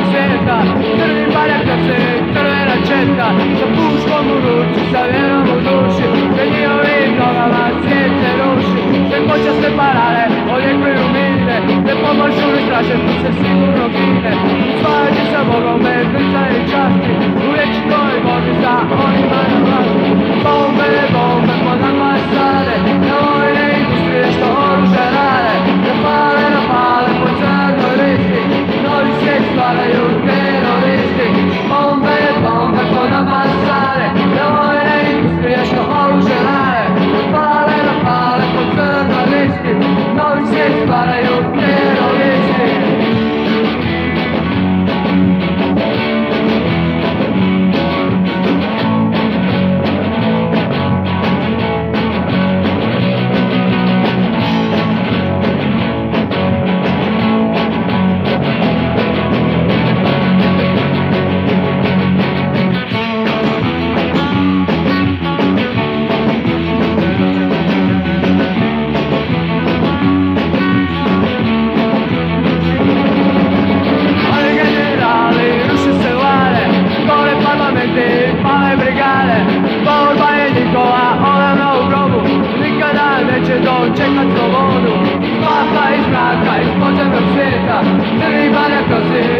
camiseta Pero ni para qué hacer, pero era cheta să puso como Rucci, salieron los duci veni o vino, la siete luci Se coche a separare, oye que humilde Te pongo el sur y traje, entonces sin un roquillo uciekł od złomu Sława i szlaka i spoczynę przyta Zrywane kozy